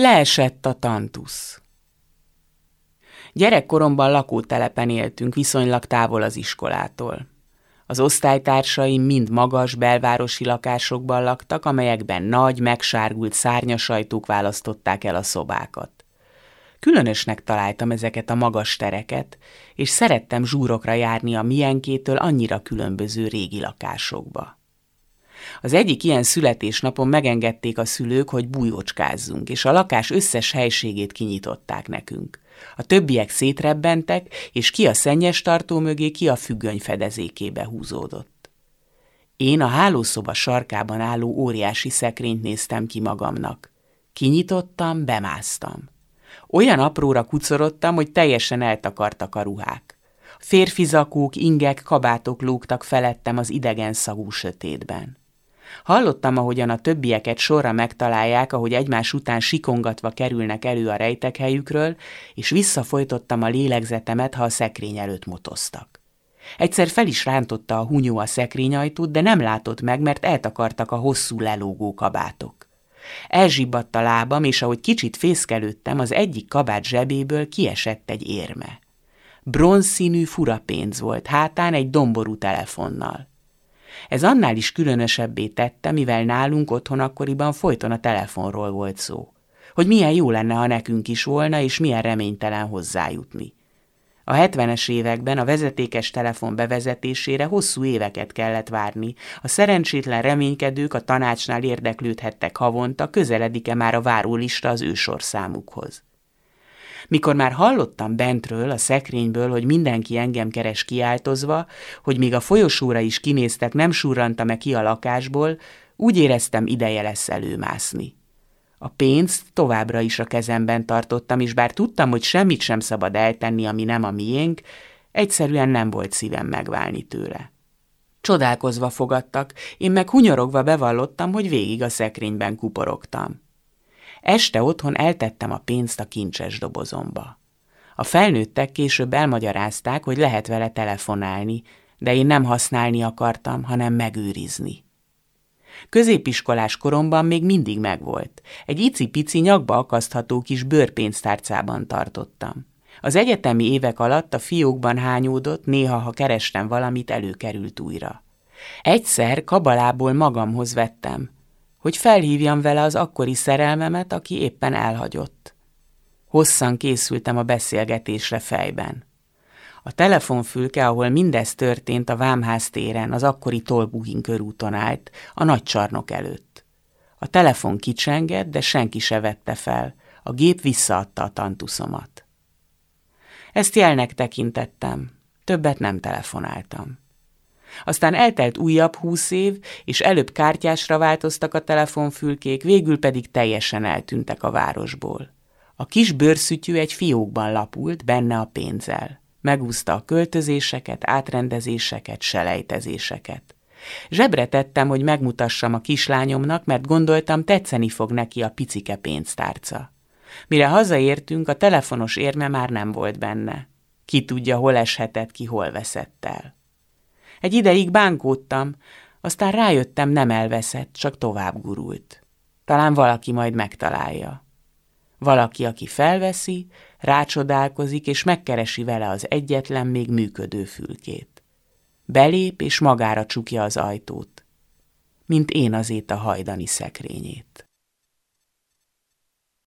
Leesett a tantusz. Gyerekkoromban lakótelepen éltünk, viszonylag távol az iskolától. Az osztálytársaim mind magas belvárosi lakásokban laktak, amelyekben nagy, megsárgult szárnyasajtók választották el a szobákat. Különösnek találtam ezeket a magas tereket, és szerettem zsúrokra járni a milyenkétől annyira különböző régi lakásokba. Az egyik ilyen születésnapon megengedték a szülők, hogy bújócskázzunk, és a lakás összes helységét kinyitották nekünk. A többiek szétrebbentek, és ki a szennyes tartó mögé, ki a függöny fedezékébe húzódott. Én a hálószoba sarkában álló óriási szekrényt néztem ki magamnak. Kinyitottam, bemásztam. Olyan apróra kucorodtam, hogy teljesen eltakartak a ruhák. Férfi zakók, ingek, kabátok lógtak felettem az idegen szagú sötétben. Hallottam, ahogyan a többieket sorra megtalálják, ahogy egymás után sikongatva kerülnek elő a rejtek helyükről, és visszafolytottam a lélegzetemet, ha a szekrény előtt motoztak. Egyszer fel is rántotta a hunyó a szekrényajtót, de nem látott meg, mert eltakartak a hosszú lelógó kabátok. Elzsibbadt a lábam, és ahogy kicsit fészkelődtem, az egyik kabát zsebéből kiesett egy érme. Bronzszínű fura pénz volt, hátán egy domború telefonnal. Ez annál is különösebbé tette, mivel nálunk otthon akkoriban folyton a telefonról volt szó. Hogy milyen jó lenne, ha nekünk is volna, és milyen reménytelen hozzájutni. A 70-es években a vezetékes telefon bevezetésére hosszú éveket kellett várni. A szerencsétlen reménykedők a tanácsnál érdeklődhettek havonta, közeledik-e már a várólista az ősorszámukhoz. Mikor már hallottam bentről, a szekrényből, hogy mindenki engem keres kiáltozva, hogy még a folyosóra is kinéztek, nem surrantam-e ki a lakásból, úgy éreztem ideje lesz előmászni. A pénzt továbbra is a kezemben tartottam, és bár tudtam, hogy semmit sem szabad eltenni, ami nem a miénk, egyszerűen nem volt szívem megválni tőle. Csodálkozva fogadtak, én meg hunyorogva bevallottam, hogy végig a szekrényben kuporogtam. Este otthon eltettem a pénzt a kincses dobozomba. A felnőttek később elmagyarázták, hogy lehet vele telefonálni, de én nem használni akartam, hanem megőrizni. Középiskolás koromban még mindig megvolt. Egy icipici nyakba akasztható kis bőrpénztárcában tartottam. Az egyetemi évek alatt a fiókban hányódott, néha, ha kerestem valamit, előkerült újra. Egyszer kabalából magamhoz vettem, hogy felhívjam vele az akkori szerelmemet, aki éppen elhagyott. Hosszan készültem a beszélgetésre fejben. A telefonfülke, ahol mindez történt a Vámház téren, az akkori Tolbuhin körúton állt, a nagy csarnok előtt. A telefon kicsengett, de senki se vette fel. A gép visszaadta a tantuszomat. Ezt jelnek tekintettem, többet nem telefonáltam. Aztán eltelt újabb húsz év, és előbb kártyásra változtak a telefonfülkék, végül pedig teljesen eltűntek a városból. A kis bőrszütyű egy fiókban lapult, benne a pénzzel. Megúszta a költözéseket, átrendezéseket, selejtezéseket. Zsebre tettem, hogy megmutassam a kislányomnak, mert gondoltam, tetszeni fog neki a picike pénztárca. Mire hazaértünk, a telefonos érme már nem volt benne. Ki tudja, hol eshetett ki, hol veszett el. Egy ideig bánkódtam, aztán rájöttem, nem elveszett, csak tovább gurult. Talán valaki majd megtalálja. Valaki, aki felveszi, rácsodálkozik, és megkeresi vele az egyetlen még működő fülkét. Belép, és magára csukja az ajtót, mint én azét a hajdani szekrényét.